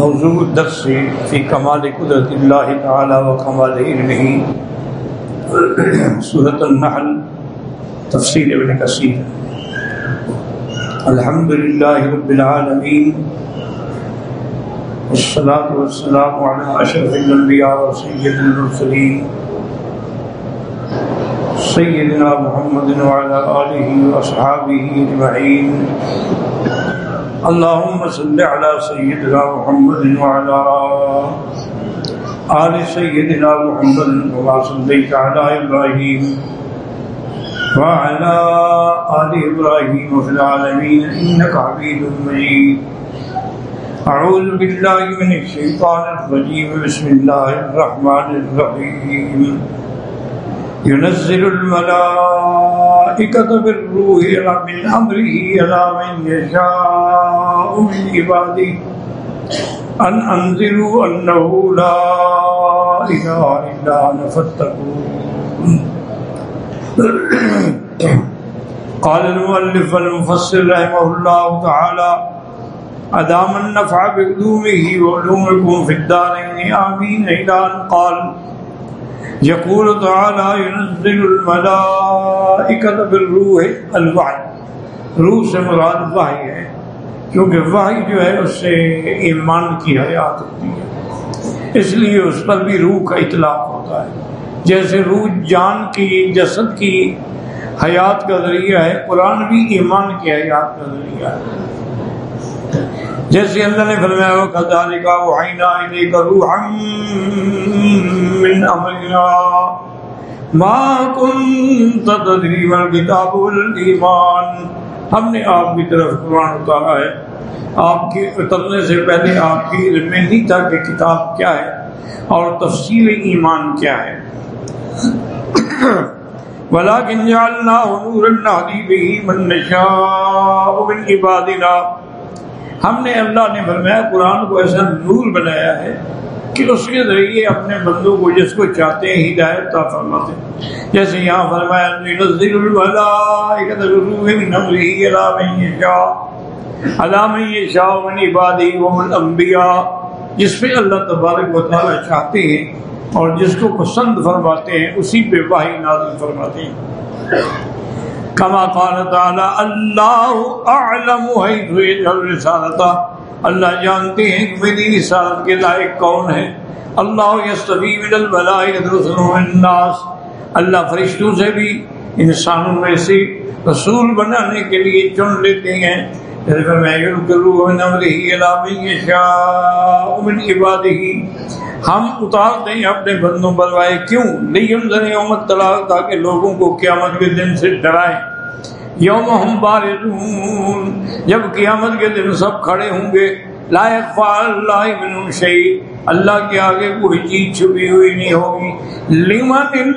موضوع درس فی کمال قدرت اللہ تعالی و کمال علمہ سورة النحل تفسیر ابن کثیر۔ الحمد للہ رب العالمین، والصلاة والسلام على اشرف الانبیاء و سید المرسلین، سیدنا محمد وعلى آلہ و اصحابہ اجمعین۔ اللهم صل على سيدنا محمد وعلى آل سيدنا محمد وما صليت على إبراهيم وعلى آل إبراهيم في العالمين إنك حميد مجيد. أعوذ بالله من الشيطان الرجيم. بسم الله الرحمن الرحيم. ينزل الملائكة بالروح من أمره إلى من يشاء من عباده أن أنزلوا أنه لا إله إلا أنا فاتقون قال المؤلف المفسر رحمه الله تعالى أدام النفع بعلومه وعلومكم في الدارين یعنی آمين إلى أن قال یقول تعالی ينزل الملائکۃ بالروح الوحی۔ روح سے مراد وحی ہے، کیونکہ وحی جو ہے، اس سے ایمان کی حیات ہوتی ہے۔ اس لیے اس پر بھی روح کا اطلاق ہوتا ہے۔ جیسے روح جان کی، جسد کی حیات کا ذریعہ ہے، قرآن بھی ایمان کی حیات کا ذریعہ ہے۔ جیسے اللہ نے فرمایا وہ کذالک کا وحینا الیک روحا من امرنا ما كنت تدری والکتاب والایمان ہم نے آپ کی طرف قرآن اتارا ہے۔ آپ کے اترنے سے پہلے آپ کی علم نہیں تھا کہ کتاب کیا ہے اور تفصیل ایمان کیا ہے۔ ولكن جعلناه نورا نهدي به من نشاء من عبادنا ہم نے اللہ نے فرمایا قرآن کو ایسا نور بنایا ہے کہ اس کے ذریعے اپنے بندوں کو جس کو چاہتے ہیں ہدایت تا فرماتے ہیں۔ جیسے یہاں فرمایا، ننزل الملائکۃ ومن جس پہ اللہ تبارک و تعالی چاہتے ہیں اور جس کو پسند فرماتے ہیں، اسی پہ وحی نازل فرماتے ہیں۔ کما قال تعالی اللہ اعلم حیث یجعل رسالتا اللہ جانتے ہیں کہ میری رسالت کے لائق کون ہے۔ اللہ یستفی من الملائکۃ رسلا من الناس۔ اللہ فرشتوں سے بھی انسانوں میں سے رسول بنانے کے لیے چن لیتے ہیں۔ جیسے فرمایا یذکروا من امرہ الی من یشاء من عبادہ ہم اتار دیں اپنے بندوں پر وائے کیوں؟ نہیں ذر یوم طلاق تاکہ لوگوں کو قیامت کے دن سے ڈرائیں۔ یوم ہم بارزون جب قیامت کے دن سب کھڑے ہوں گے لائق اللہ من شہید اللہ کے آگے کوئی چیز چھپی ہوئی نہیں ہوگی۔ لمن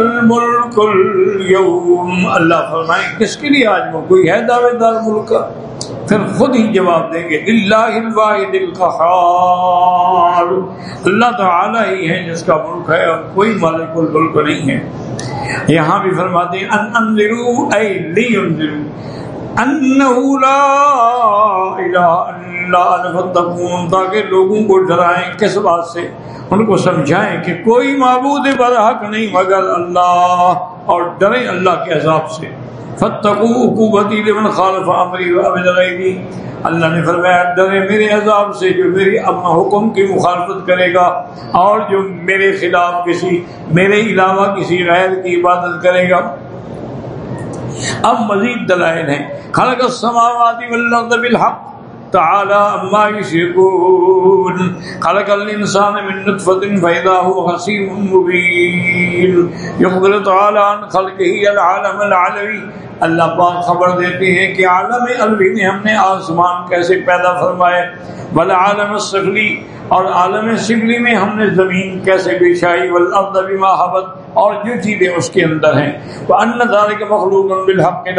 الملک اليوم اللہ فرمائے، کس کے لیے آج میں کوئی ہے دعوے دار ملک؟ کا پھر خود ہی جواب دیں گے اللہ الواحد القہار۔ اللہ تعالی ہی ہے جس کا ملک ہے اور کوئی مالک الملک نہیں ہے۔ یہاں بھی فرماتے ہیں، ان انذرو، اے لی انذرو انہو لا الہ الا انفتقون تاکہ لوگوں کو ڈرائیں کس بات سے؟ ان کو سمجھائیں کہ کوئی معبود برحق نہیں مگر اللہ، اور ڈریں اللہ کے عذاب سے۔ فتقو عقوبتی لمن خالف امری و عمل غیری اللہ نے فرمایا، ڈرے میرے عذاب سے جو میری اما حکم کی مخالفت کرے گا اور جو میرے خلاف کسی، میرے علاوہ کسی غیر کی عبادت کرے گا۔ اب مزید دلائل ہیں۔ خلق السماوات والارض بالحق۔ تعالى عما يشركون خلق الانسان من نطفة فاذا هو خصيم مبين يخبر تعالى عن خلقه العالم العلوي اللہ پاک خبر دیتے ہیں کہ عالم الوی نے ہم نے آسمان کیسے پیدا فرمائے. بل عالم سفلی اور عالم سفلی میں ہم نے زمین کیسے بچھائی، والارض بما حبت، اور جو چیزیں اس کے اندر ہیں۔ وہ ان ذالک مخلوق بالحق کے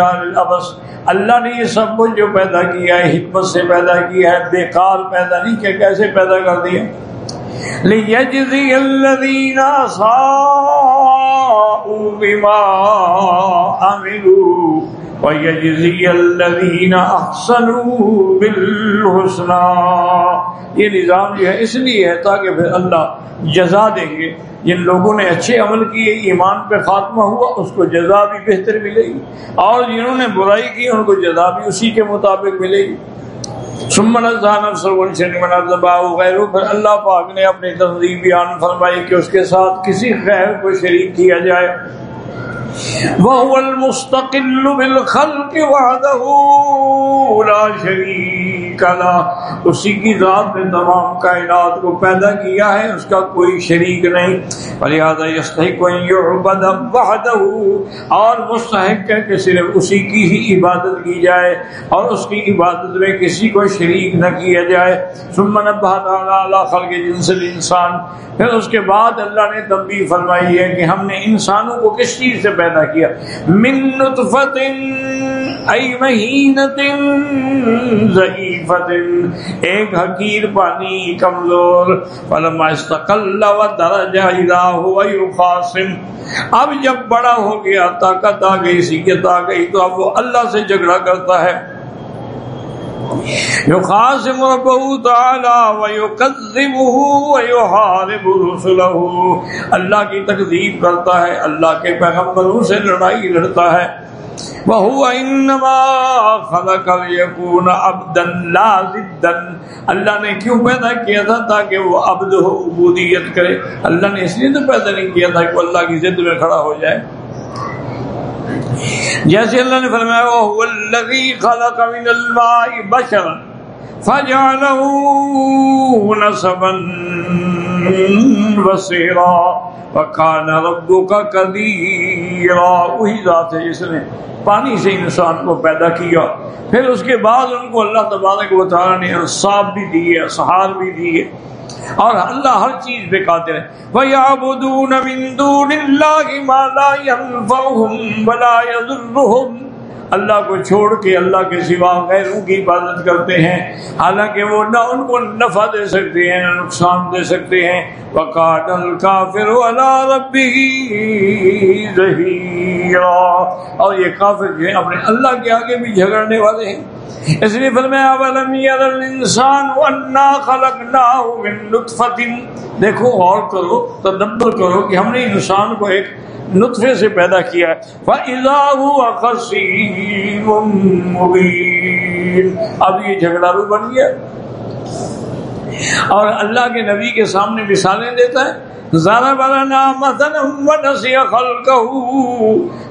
اللہ نے یہ سب کچھ جو پیدا کیا ہے، حکمت سے پیدا کیا ہے، بیکار پیدا نہیں کیا، کیسے پیدا کر دیا؟ لِيَجْزِيَ الَّذِينَ صَاءُوا بِمَا عَمِلُوا۔ وَيَجْزِيَ الَّذِينَ أَحْسَنُوا بِالْحُسْنَى۔ یہ نظام جو ہے اس لیے ہے تاکہ پھر اللہ جزا دیں گے۔ جن لوگوں نے اچھے عمل کیے، ایمان پہ خاتمہ ہوا، اس کو جزا بھی بہتر ملے گی۔ اور جنہوں نے برائی کی، ان کو جزا بھی اسی کے مطابق ملے گی۔ سمن غیر پھر اللہ پاک نے اپنی تنظیم بیان فرمائی کہ اس کے ساتھ کسی خیر کو شریک کیا جائے۔ وهو المستقل بالخلق وحده لا شريك له. اسی کی ذات نے تمام کائنات کو پیدا کیا ہے، اس کا کوئی شریک نہیں۔ فلہذا يستحق ان يعبد وحده۔ اور مستحق ہے کہ صرف اسی کی ہی عبادت کی جائے اور اس کی عبادت میں کسی کو شریک نہ کیا جائے۔ ثم نبہ تعالی علی خلق جنس الانسان پھر اس کے بعد اللہ نے تنبیہ فرمائی ہے کہ ہم نے انسانوں کو کس چیز سے پیدا کیا؟ من نطفت ای مہینت ضعیفت ایک حقیر پانی کمزور۔ فلما استقل و درجہ اذا ہوا یخاصم اب جب بڑا ہو گیا، طاقت آ گئی، سیکت آ گئی، تو اب وہ اللہ سے جھگڑا کرتا ہے۔ يخاصم ربه تعالى ويكذبه ويحارب رسله اللہ کی تکذیب کرتا ہے، اللہ کے پیغمبروں سے لڑائی لڑتا ہے۔ وهو انما خلق ليكون عبدا لا ضدا اللہ نے کیوں پیدا کیا تھا تاکہ وہ عبد ہو عبودیت کرے؟ اللہ نے اس لیے تو پیدا نہیں کیا تھا کہ وہ اللہ کی ضد میں کھڑا ہو جائے۔ جیسے اللہ نے فرمایا وہ الذي خلق من الماء بشرا۔ فجعله نسبا وسیرا وکان ربک قدیرا وہی ذات ہے جس نے پانی سے انسان کو پیدا کیا۔ پھر اس کے بعد ان کو اللہ تبارک و تعالی نے انصاف بھی دیے سہار بھی دیے اور اللہ ہر چیز پہ قادر ہے۔ وَيَعْبُدُونَ مِن دُونِ اللَّهِ مَا لَا يَنفَعُهُمْ وَلَا يَضُرُّهُمْ۔ اللہ کو چھوڑ کے اللہ کے سوا غیروں کی عبادت کرتے ہیں۔ حالانکہ وہ نہ ان کو نفع دے سکتے ہیں، نہ نقصان دے سکتے ہیں۔ وَقَاتَ الْكَافِرُ عَلَىٰ رَبِّهِ ظَهِيرًا اور یہ کافر جو ہیں، اپنے اللہ کے آگے بھی جھگڑنے والے ہیں۔ اس لیے فرمایا، ولم ير الانسان وانا خلقناه من نطفه دیکھو اور کرو، تدبر کرو کہ ہم نے انسان کو ایک نطفے سے پیدا کیا ہے۔ فَإِذَا اب یہ جھگڑا بھی بن گیا۔ اور اللہ کے نبی کے سامنے مثالیں دیتا ہے۔ ضرب لنا مثلا ونسی خلقه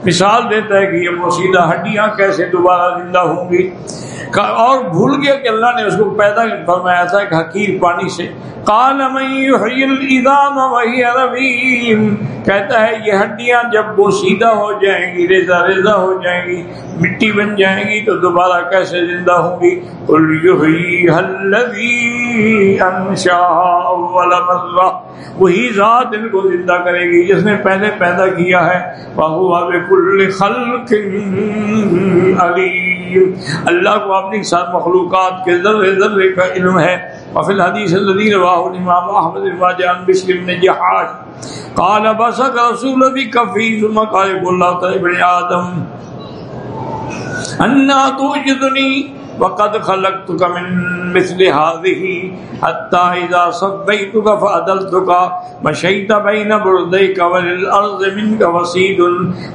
مثال دیتا ہے کہ یہ موسیدہ ہڈیاں کیسے دوبارہ زندہ ہوں گی اور بھول گیا کہ اللہ نے اس کو پیدا فرمایا تھا ایک حقیر پانی سے۔ قال من يحيي العظام وهي رميم کہتا ہے یہ ہڈیاں جب وہ سیدھا ہو جائیں گی ریزا ریزا ہو جائیں گی، مٹی بن جائیں گی تو دوبارہ کیسے زندہ ہوں گی؟ قل يحييها الذي انشاها اول مره وہی ذات ذات ان کو زندہ کرے گی، جس نے پہلے پیدا کیا ہے۔ وهو بكل خلق علیم۔ اللہ کو اپنی سات مخلوقات کے ذرے ذرے کا علم ہے۔ وفي الحديث الذي رواه الامام احمد بن عن بشر بن جحاش۔ قال بسك رسول بك في ثم قال الله تعالى ابن ادم ان توجدني وقد خلقتك من مثل هذه حتى اذا صبيتك فادلتك مشيت بين برديك وللارض منك وسيد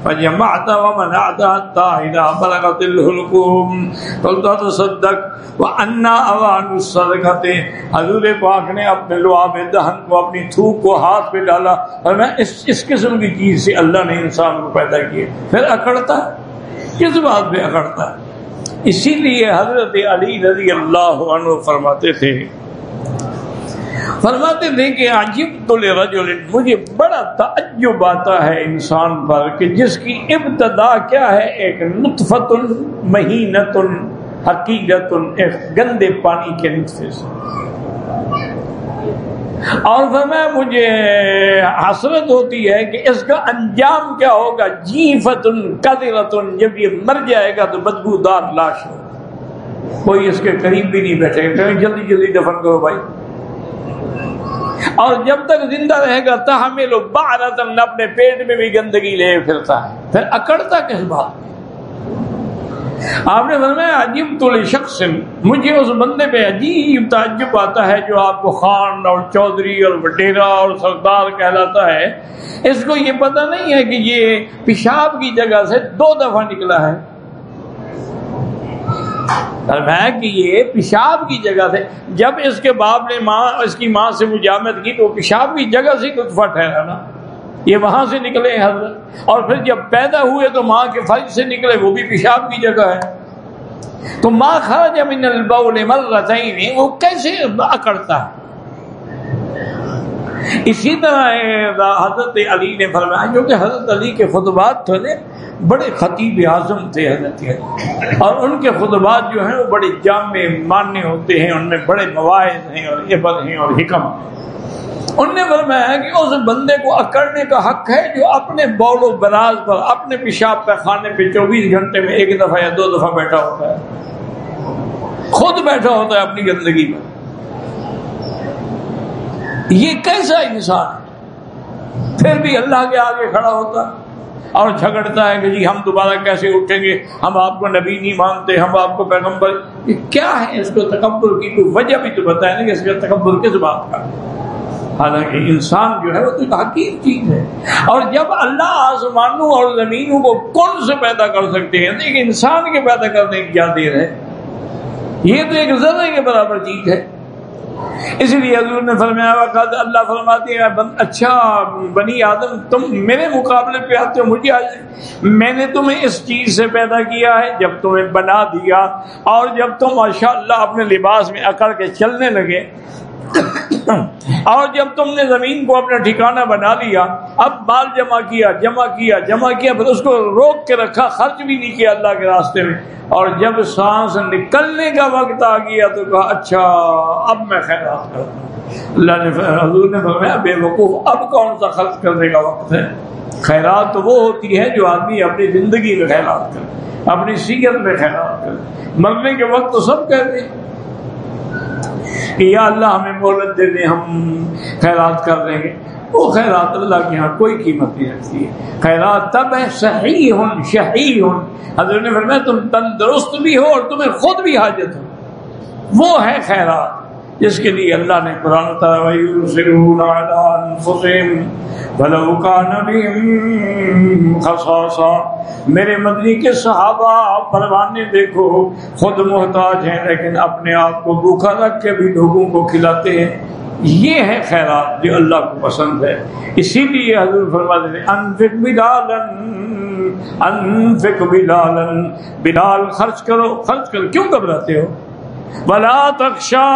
فجمعت ومنعت حتى اذا بلغت الحلقوم. قلت تصدق وانا اوان الصدقه حضور پاک نے اپنے لعاب دہن کو، اپنی تھوک کو ہاتھ پہ ڈالا اور میں اس اس قسم کی چیز سے اللہ نے انسان کو پیدا کیا۔ پھر اکڑتا ہے؟ کس بات پہ اکڑتا ہے؟ اسی لیے حضرت علی رضی اللہ عنہ فرماتے تھے فرماتے تھے کہ عجیب تو رجل مجھے بڑا تعجب آتا ہے انسان پر کہ جس کی ابتدا کیا ہے، ایک نطفت مہینت حقیقت ایک گندے پانی کے نطفے سے۔ اور فرمایا مجھے حسرت ہوتی ہے کہ اس کا انجام کیا ہوگا؟ جی فتن قدرتن جب یہ مر جائے گا تو بدبو دار لاش ہو کوئی اس کے قریب بھی نہیں بیٹھے گا۔ جلدی جلدی دفن کرو بھائی۔ اور جب تک زندہ رہے گا تحمل بارتن اپنے پیٹ میں بھی گندگی لے پھرتا ہے۔ پھر اکڑتا کس بات؟ آپ نے فرمایا، عجیب تو شخص مجھے اس بندے پہ عجیب تعجب آتا ہے جو آپ کو خان اور چودھری اور وڈیرا اور سردار کہلاتا ہے۔ اس کو یہ پتہ نہیں ہے کہ یہ پیشاب کی جگہ سے دو دفعہ نکلا ہے۔ فرمایا کہ یہ پیشاب کی جگہ سے، جب اس کے باپ نے ماں، اس کی ماں سے مجامت کی تو پیشاب کی جگہ سے لطفہ ٹھہرا نا۔ یہ وہاں سے نکلے حضرت۔ اور پھر جب پیدا ہوئے تو ماں کے فرج سے نکلے، وہ بھی پیشاب کی جگہ ہے۔ تو ماں خرج من البول مرتين وہ کیسے اکڑتا ہے؟ اسی طرح حضرت علی نے فرمایا جو کہ حضرت علی کے خطبات تھے بڑے خطیب اعظم تھے حضرت علی۔ اور ان کے خطبات جو ہیں، وہ بڑے جامع ماننے ہوتے ہیں، ان میں بڑے مواعظ ہیں اور عبر ہیں اور حکم۔ ان نے فرمایا کہ اس بندے کو اکڑنے کا حق ہے جو اپنے بول و براز پر، اپنے پیشاب پیخانے پہ چوبیس گھنٹے میں ایک دفعہ یا دو دفعہ بیٹھا ہوتا ہے۔ خود بیٹھا ہوتا ہے اپنی گندگی میں یہ کیسا انسان ہے؟ پھر بھی اللہ کے آگے کھڑا ہوتا اور جھگڑتا ہے کہ جی ہم دوبارہ کیسے اٹھیں گے؟ ہم آپ کو نبی نہیں مانتے، ہم آپ کو پیغمبر۔ یہ کیا ہے اس کو تکبر کی؟ کوئی وجہ بھی تو بتائیں نا کہ اس کا تکبر کس بات کا حالانکہ انسان جو ہے وہ تو ایک حقیق چیز ہے۔ اور جب اللہ آسمانوں اور زمینوں کو کون سے پیدا کر سکتے ہیں، تو ایک انسان کے پیدا کرنے کی کیا دیر ہے؟ یہ تو ایک ذرے کے برابر چیز ہے۔ اس لیے حضور نے فرمایا وقت اللہ فرماتی ہے اچھا بنی آدم، تم میرے مقابلے پہ آتے ہو، مجھے آج میں نے تمہیں اس چیز سے پیدا کیا ہے، جب تمہیں بنا دیا۔ اور جب تم ماشاء اللہ اپنے لباس میں اکڑ کے چلنے لگے اور جب تم نے زمین کو اپنا ٹھکانہ بنا لیا، اب بال جمع کیا جمع کیا جمع کیا، پھر اس کو روک کے رکھا، خرچ بھی نہیں کیا اللہ کے راستے میں۔ اور جب سانس نکلنے کا وقت آ گیا تو کہا اچھا اب میں خیرات کرتا اللہ نے حضور نے فرمایا، بے وقوف، اب کون سا خرچ کرنے کا وقت ہے؟ خیرات تو وہ ہوتی ہے جو آدمی اپنی زندگی میں خیرات کرے، اپنی سیت میں خیرات کرے۔ مرنے کے وقت تو سب کہتے ہیں۔ کہ یا اللہ ہمیں مہلت دے دیں، ہم خیرات کر دیں گے وہ خیرات اللہ کے یہاں کوئی قیمت نہیں رکھتی ہے۔ خیرات تب ہے صحیح ہن شہی ہن حضرت نے فرمایا، تم تندرست بھی ہو اور تمہیں خود بھی حاجت ہو۔ وہ ہے خیرات، جس کے لیے اللہ نے قرآن میرے مدنی کے صحابہ پروانے دیکھو، خود محتاج ہیں، لیکن اپنے آپ کو بھوکا رکھ کے بھی لوگوں کو کھلاتے ہیں۔ یہ ہے خیرات جو اللہ کو پسند ہے۔ اسی لیے حضور فرما دیتے انفق بلالن انفق بلالن بلال خرچ کرو خرچ کرو کیوں گھبراتے ہو؟ بلا تخشا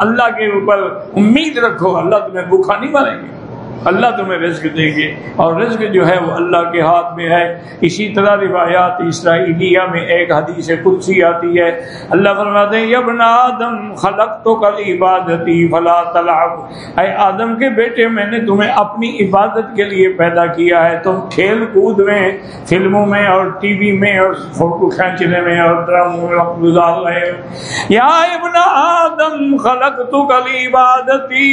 اللہ کے اوپر امید رکھو اللہ تمہیں بھوکھا نہیں ماریں گے اللہ تمہیں رزق دیں گے اور رزق جو ہے وہ اللہ کے ہاتھ میں ہے اسی طرح روایات اسرائیلیہ میں ایک حدیث قدسی آتی ہے اللہ فرماتے ہیں یبن آدم خلق تو کل عبادتی فلا طلب اے آدم کے بیٹے، میں نے تمہیں اپنی عبادت کے لیے پیدا کیا ہے۔ تم کھیل کود میں، فلموں میں اور ٹی وی میں اور فوٹو کھینچنے میں اور ڈراموں میں وقت گزار رہے یا ابن آدم خلق تو کل عبادتی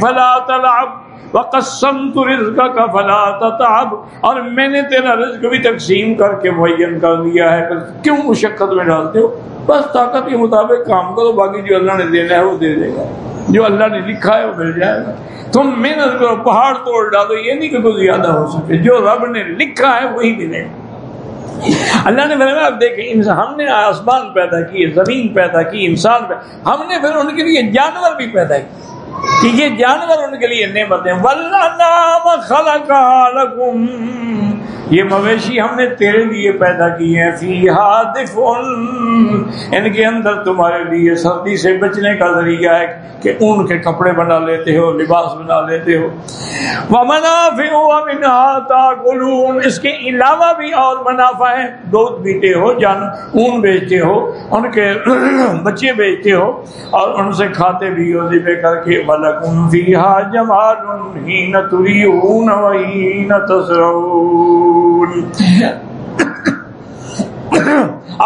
فلا طلب تتعب، وقسمت رزقك فلا تتعب، اور میں نے تیرا رزق بھی تقسیم کر کے معین کر دیا ہے۔ کیوں مشقت میں ڈالتے ہو؟ بس طاقت کے مطابق کام کرو، باقی جو اللہ نے دینا ہے وہ دے دے گا۔ جو اللہ نے لکھا ہے وہ مل جائے گا۔ تم محنت کرو، پہاڑ توڑ ڈالو، یہ نہیں کہ کچھ زیادہ ہو سکے۔ جو رب نے لکھا ہے وہی ملے۔ اللہ نے فرمایا، اب دیکھیں ہم نے آسمان پیدا کیے، زمین پیدا کی، انسان پیدا ہم نے پھر ان کے لیے جانور بھی پیدا کیے۔ کہ یہ جانور ان کے لیے نعمتیں لکم یہ مویشی ہم نے تیرے لیے پیدا کی ہیں۔ ان کے اندر تمہارے لیے سردی سے بچنے کا ذریعہ ہے کہ اون کے کپڑے بنا لیتے ہو، لباس بنا لیتے ہو۔ اس کے علاوہ بھی اور منافع ہے دودھ پیتے ہو، جان، اون بیچتے ہو، ان کے بچے بیچتے ہو اور ان سے کھاتے بھی ہو۔ ذبح کر کے ولکم فیہا جمال ہین تریون و ہین تسرون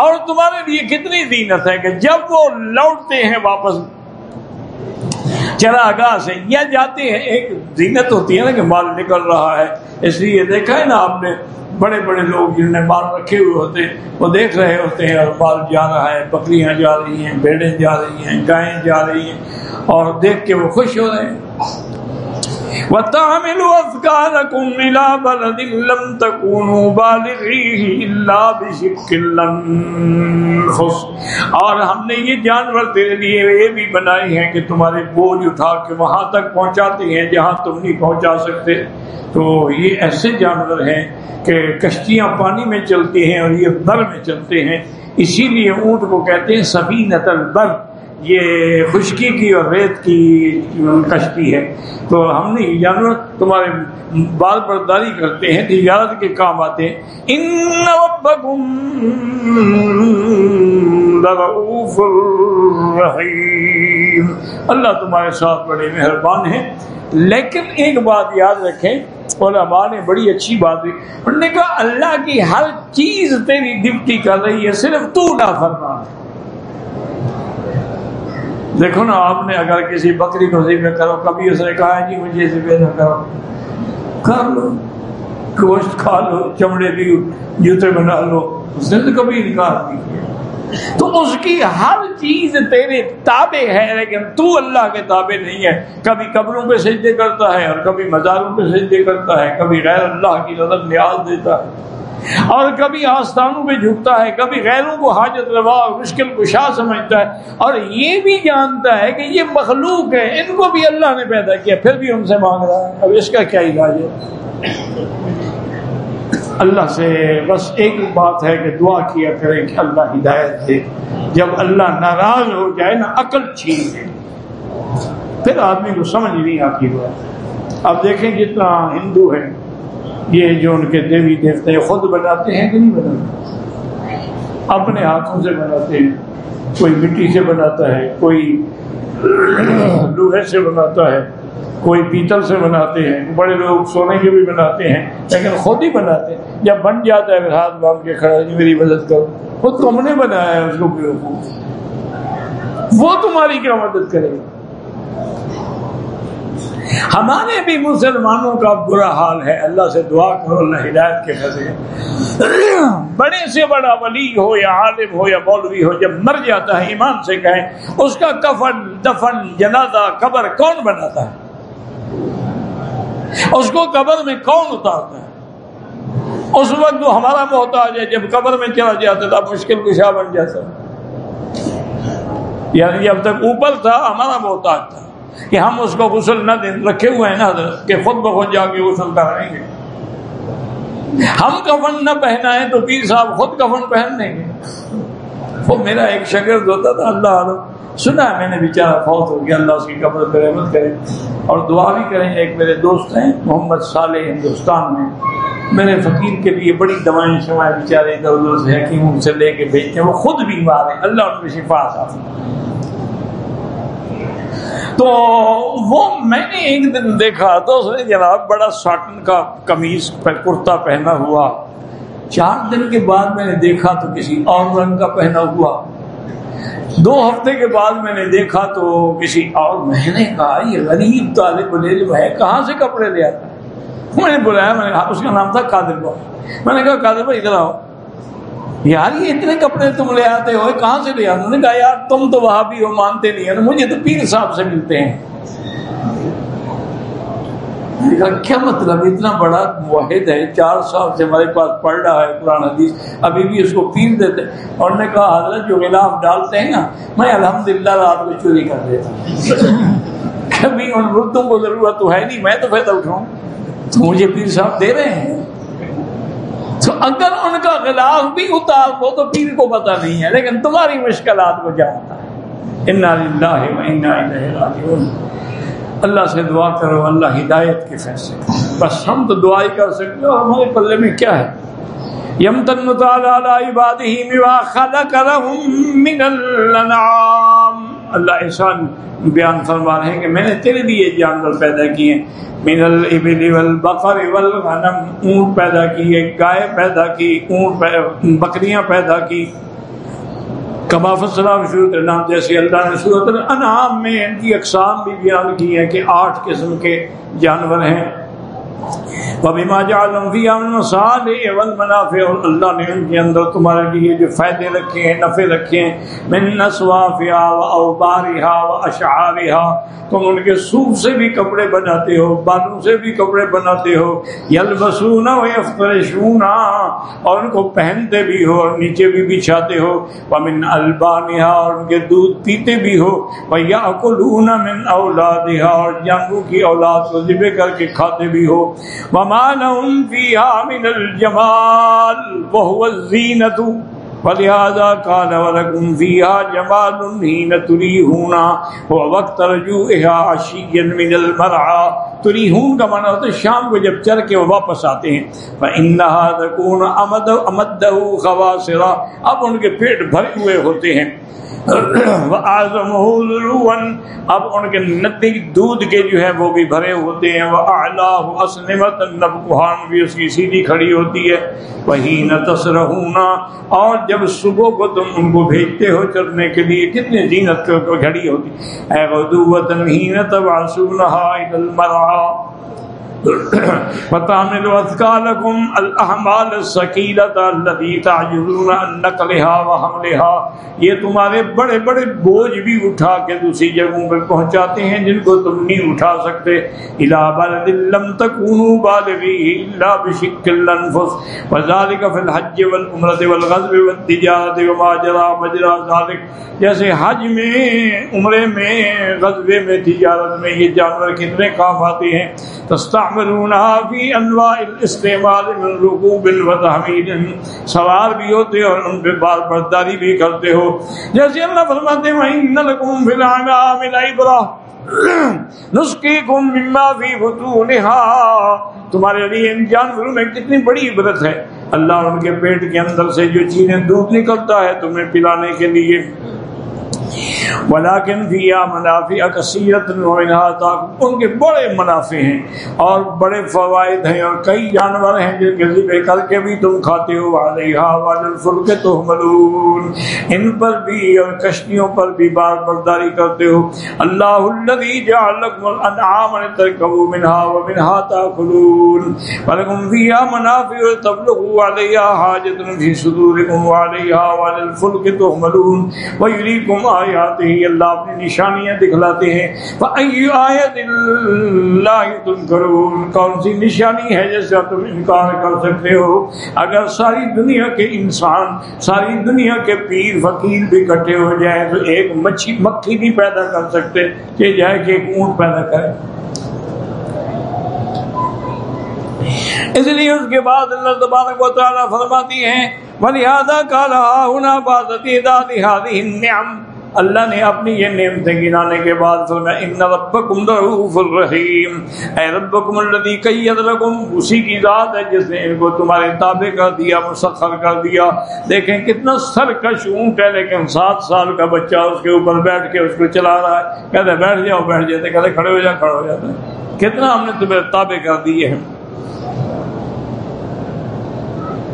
اور تمہارے لیے کتنی زینت ہے کہ جب وہ لوٹتے ہیں واپس چرا گاہ سے یا جاتے ہیں، ایک زینت ہوتی ہے نا کہ مال نکل رہا ہے۔ اس لیے دیکھا ہے نا آپ نے، بڑے بڑے لوگ جنہوں نے بال رکھے ہوئے ہوتے ہیں، وہ دیکھ رہے ہوتے ہیں اور بال جا رہا ہے، بکریاں جا رہی ہیں، بھیڑیں جا رہی ہیں، گائیں جا رہی ہیں، اور دیکھ کے وہ خوش ہو رہے ہیں۔ وَتَعْمِلُوا أَفْكَارَكُمْ إِلَى بَلَدٍ لَمْ تَكُونُوا بَالِغِيهِ إِلَّا بِشِقِّ الْأَنفُسِ اور ہم نے یہ جانور تیرے لیے یہ بھی بنائے ہیں کہ تمہارے بوجھ اٹھا کے وہاں تک پہنچاتے ہیں جہاں تم نہیں پہنچا سکتے۔ تو یہ ایسے جانور ہیں کہ کشتیاں پانی میں چلتی ہیں اور یہ بر میں چلتے ہیں۔ اسی لیے اونٹ کو کہتے ہیں سبینت البر۔ یہ خشکی کی اور ریت کی کشتی ہے۔ تو ہم نے جانور تمہارے بال برداری کرتے ہیں، تجارت کے کام آتے ہیں۔ ان الرحیم۔ اللہ تمہارے ساتھ بڑے مہربان ہیں۔ لیکن ایک بات یاد رکھیں، علماء نے بڑی اچھی بات انہوں نے کہا، اللہ کی ہر چیز تیری ڈپٹی کر رہی ہے، صرف تو نہ فرمان ہے۔ دیکھو نا، آپ نے اگر کسی بکری کو ذبح کرو، کبھی اس نے کہا جی مجھے ذبح نہ کرو۔ کر لو، گوشت کھا لو، چمڑے بھی جوتے بنا لو۔ اس نے تو کبھی انکار نہیں تو اس کی ہر چیز تیرے تابع ہے، لیکن تو اللہ کے تابع نہیں ہے۔ کبھی قبروں پہ سجدے کرتا ہے اور کبھی مزاروں پہ سجدے کرتا ہے، کبھی غیر اللہ کی نظر نیاز دیتا ہے۔ اور کبھی آستانوں پہ جھکتا ہے، کبھی غیروں کو حاجت روا اور مشکل کشا سمجھتا ہے۔ اور یہ بھی جانتا ہے کہ یہ مخلوق ہے، ان کو بھی اللہ نے پیدا کیا، پھر بھی ان سے مانگ رہا ہے۔ اب اس کا کیا علاج ہے؟ اللہ سے بس ایک بات ہے کہ دعا کیا کریں کہ اللہ ہدایت دے۔ جب اللہ ناراض ہو جائے نا، عقل چھین دے پھر آدمی کو سمجھ نہیں آتی ہوا اب دیکھیں جتنا ہندو ہے یہ جو ان کے دیوی دیوتے خود بناتے ہیں کہ نہیں بناتے اپنے ہاتھوں سے بناتے ہیں۔ کوئی مٹی سے بناتا ہے، کوئی لوہے سے بناتا ہے، کوئی پیتل سے بناتے ہیں۔ بڑے لوگ سونے کے بھی بناتے ہیں، لیکن خود ہی بناتے ہیں۔ جب بن جاتا ہے ہاتھ باندھ کے کھڑا جی میری مدد کرو۔ خود تم نے بنایا ہے اس کو وہ تمہاری کیا مدد کرے گا؟ ہمارے بھی مسلمانوں کا برا حال ہے۔ اللہ سے دعا کرو، اللہ ہدایت کے فضے بڑے سے بڑا ولی ہو یا عالم ہو یا مولوی ہو، جب مر جاتا ہے، ایمان سے کہیں، اس کا کفن، دفن، جنازہ، قبر کون بناتا ہے؟ اس کو قبر میں کون اتارتا ہے؟ اس وقت وہ ہمارا محتاج ہے، جب قبر میں چلا جاتا تھا، مشکل کشا بن جاتا یعنی جب تک اوپر تھا، ہمارا محتاج تھا۔ کہ ہم اس کو غسل نہ دیں۔ رکھے ہوئے ہیں نا حضرت، کہ خود بخود جا کے غسل کرائیں گے۔ ہم کفن نہ پہنائیں تو پیر صاحب خود کفن پہن دیں گے۔ وہ میرا ایک شگرد ہوتا تھا، اللہ عالم سنا ہے میں نے، بیچارہ فوت ہو گیا، اللہ اس کی قبر پہ رحمت کرے۔ اور دعا بھی کریں، ایک میرے دوست ہیں، محمد صالح ہندوستان میں۔ میرے فقیر کے لیے بڑی دوائیں شوائیں بیچارے ادھر ادھر سے حکیموں سے لے کے بھیجتے ہیں۔ وہ خود بیمار ہیں، اللہ ان کو شفا صاحب تو وہ میں نے ایک دن دیکھا تو اس نے جناب بڑا ساٹن کا کمیز کرتا پہنا ہوا۔ چار دن کے بعد میں نے دیکھا تو کسی اور رنگ کا پہنا ہوا۔ دو ہفتے کے بعد میں نے دیکھا تو کسی اور میں نے کہا، یہ غریب طالب علم ہے، کہاں سے کپڑے لے آتا میں نے بلایا میں نے اس کا نام تھا قادر بھائی میں نے کہا، قادر بھائی، ادھر آؤ۔ یار یہ اتنے کپڑے تم لے آتے ہو کہاں سے لے آتے کہا، یار، تم تو وہاں بھی ہو، مانتے نہیں ہیں مجھے تو پیر صاحب سے ملتے ہیں. کیا مطلب؟ اتنا بڑا واحد ہے، چار سال سے ہمارے پاس پڑھ رہا ہے قرآن حدیث، ابھی بھی اس کو پیر دیتے اور نے کہا، حضرت جو غلاف ڈالتے ہیں نا، میں الحمد للہ رات کو چوری کر دیتا کبھی ان مردوں کو ضرورت تو ہے نہیں، میں تو فائدہ اٹھاؤں۔ تو مجھے پیر صاحب دے رہے ہیں۔ تو اگر ان کا غلاف بھی اتار دو تو پیر کو پتا نہیں ہے، لیکن تمہاری مشکلات کو جانتا ہے اللہ سے دعا کرو، اللہ ہدایت کے فیصلے۔ بس ہم تو دعا ہی کر سکتے اور ہمارے پلے میں کیا ہے؟ یم تن اللہ احسان بیان فرما رہے ہیں کہ میں نے تیرے لیے جانور پیدا کیے من الابل والبقر والغنم، اونٹ پیدا کیے، گائے پیدا کی، اونٹ بکریاں پیدا کی۔ کما فصلہ صورت نام جیسے اللہ نے صورت انعام میں ان کی اقسام بھی بیان کی ہیں کہ آٹھ قسم کے جانور ہیں۔ وبما جعلهم فيها من المصالح والمنافع. اللہ نے ان کے اندر تمہارے لیے جو فائدے رکھے ہیں، نفع رکھے ہیں، من نسوافها واوبارها واشعارها تم ان کے صوف سے بھی کپڑے بناتے ہو، بالوں سے بھی کپڑے بناتے ہو، یلبسون ويفترشون اور ان کو پہنتے بھی ہو اور نیچے بھی بچھاتے ہو، ومن البانها اور ان کے دودھ پیتے بھی ہو وياكلون من اولادها اور جانوروں کی اولاد کو ذبح کر کے کھاتے بھی ہو وما لهم فيها من الجمال وهو الزينة فلهذا قال ولكم فيها جمال حين تريحون ووقت رجوعها عشيا من المرعى. تریحون کا معنی ہوتا ہے شام کو جب چر کے وہ واپس آتے ہیں. فَإِنَّهَا تَكُونَ أَمَدَّهُ خَوَاسِرًا اب ان کے پیٹ بھرے ہوئے ہوتے ہیں. اب ان کے ندی دودھ کے جو ہے وہ بھی بھرے ہوتے ہیں. وہ بھی اس کی سیدھی کھڑی ہوتی ہے. وہی نہ تصرہونا اور جب صبح کو تم ان کو بھیجتے ہو چلنے کے لیے کتنے زینت گھڑی ہوتی۔ اے غدوتن ہی نہ فتعمل اثقالکم الاحمال الثقیلۃ التي تعجزون عن نقلها وحملها یہ تمہارے بڑے بڑے بوجھ بھی اٹھا کے دوسری جگہوں پر پہنچاتے ہیں جن کو تم نہیں اٹھا سکتے۔ الى بلد لم تكونوا بالغيه الا بشق الانفس۔ وذلك في الحج والعمرة والغزو والتجارة وما جرى مجرى ذلك جیسے حج میں، عمرے میں، غزوے میں، تجارت میں یہ جانور کتنے کام آتے ہیں۔ تستعمل تعملونها في انواع الاستعمال من رکوب و تحمید سوار بھی ہوتے اور ان پہ بار برداری بھی کرتے ہو۔ جیسے اللہ فرماتے ہیں، وَإِنَّ لَكُمْ فِي الْعَنَامِ الْعِبْرَةِ نُسْقِيكُمْ مِمَّا فِي بُطُونِهَا۔ تمہارے لیے ان جانوروں میں کتنی بڑی عبرت ہے۔ اللہ ان کے پیٹ کے اندر سے جو چیزیں دودھ نکلتا ہے تمہیں پلانے کے لیے۔ ولیکن فیا منافع کثیرت ان کے بڑے منافع ہیں اور بڑے فوائد ہیں اور کئی جانور ہیں جن کے ذبح کر کے بھی تم کھاتے ہو علیہ علیہا والفلک تحملون۔ ان پر بھی اور کشتیوں پر بھی بار برداری کرتے ہو۔ اللہ الذی جعل لكم الانعام تركبوا منها ومنها تاكلون ولكم فيها منافع تبلغوا عليها حاجة في صدوركم وعليها وللفلك تحملون۔ ويريكم آيات دکھلاتے ہیں، اللہ اپنی نشانیاں دکھلاتے ہیں۔ آیت اللہ تم کرو کون سی نشانی ہے جیسا تم انکار کر سکتے ہو؟ اگر ساری دنیا کے انسان، ساری دنیا کے پیر فقیر بھی اکٹھے ہو جائیں تو ایک مچھی، مکھی بھی پیدا کر سکتے، کہ جائے کہ ایک اونٹ پیدا کرے۔ اس لیے اس کے بعد اللہ تبارک و تعالیٰ فرماتی ہیں وَلِهَذَا قَالَ هَا هُنَا بَعْضَتِ ذَاتِ هَذِهِ النِّعَمِ۔ اللہ نے اپنی یہ نعمتیں گنانے کے بعد فرمایا، ان ربکم رؤوف الرحیم اے ربکم الذی قید لکم، اسی کی ذات ہے جس نے ان کو تمہارے تابع کر دیا، مسخر کر دیا۔ دیکھیں کتنا سرکش اونٹ ہے، لیکن سات سال کا بچہ اس کے اوپر بیٹھ کے اس کو چلا رہا ہے۔ کہتے بیٹھ جاؤ، بیٹھ جاتے کہتے کھڑے ہو جا کھڑے ہو جاتے کتنا ہم نے تمہیں تابع کر دیے ہیں۔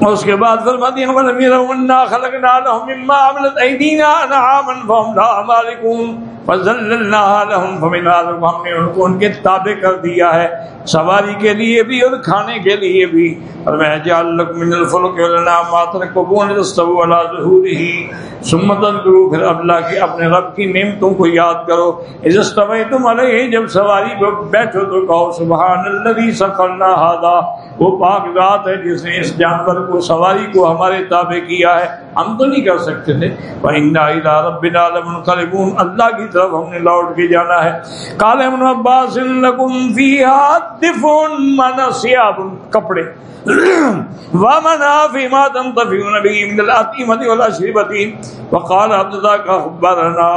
اس کے بعد فرماتی ہیں، وَلَمْ يَرَوْا خلقنا لهم مما عملت عَمِلَتْ انعاما فهم لا لَهَا فزللنا لهم فمن ہم نے ان کو ان کے تابع کر دیا ہے سواری کے لیے بھی اور کھانے کے لیے بھی۔ اور میں لكم من الفلك والانعام تركبون تستووا على ظهوره ثم تذكروا پھر اللہ اپنے رب کی نعمتوں کو یاد کرو. اذا استويتم عليه جب سواری پہ بیٹھو تو کہو سبحان الذي سخرنا هذا وہ پاک ذات ہے جس نے اس جانور کو، سواری کو ہمارے تابع کیا ہے۔ ہم تو نہیں کر سکتے تھے۔ رب العالمین اللہ کی طرف ہم نے لوٹ کے جانا ہے۔ کال ابن عباس، لکم فیہا دفن منسیاب کپڑے۔ ومنافع ما تنتفعون به من الأطعمة والأشربة وقال عبد الله أخبرنا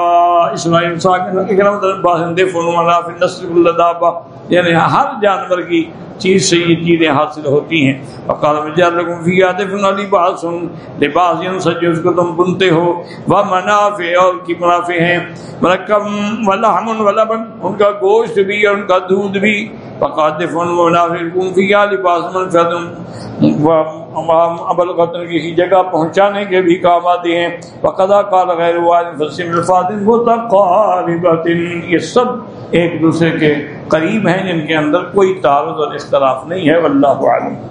إسماعيل ساكن اکرام الباس دفن ومنافع النسل كل دابة یعنی ہر جانور کی چیز سے یہ چیزیں حاصل ہوتی ہیں۔ لباس لباس ینسج اس کو تم بنتے ہو۔ وہ منافع اور کی منافع ہیں؟ مرکم مرکب ولحم ولبن ان کا گوشت بھی اور ان کا دودھ بھی۔ فقاطف و منافع فی لباس منفعت ابل قطر کسی جگہ پہنچانے کے بھی کام آتے ہیں۔ بقدا کال غیر یہ سب ایک دوسرے کے قریب ہیں جن کے اندر کوئی تعارض اور اختلاف نہیں ہے۔ واللہ عالم۔